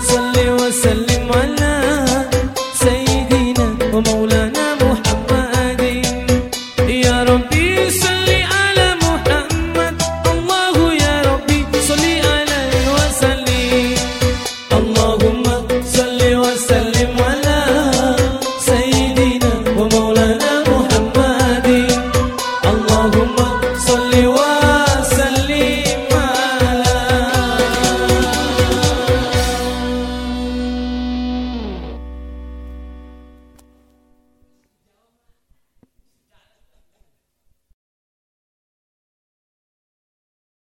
صلي وسلم.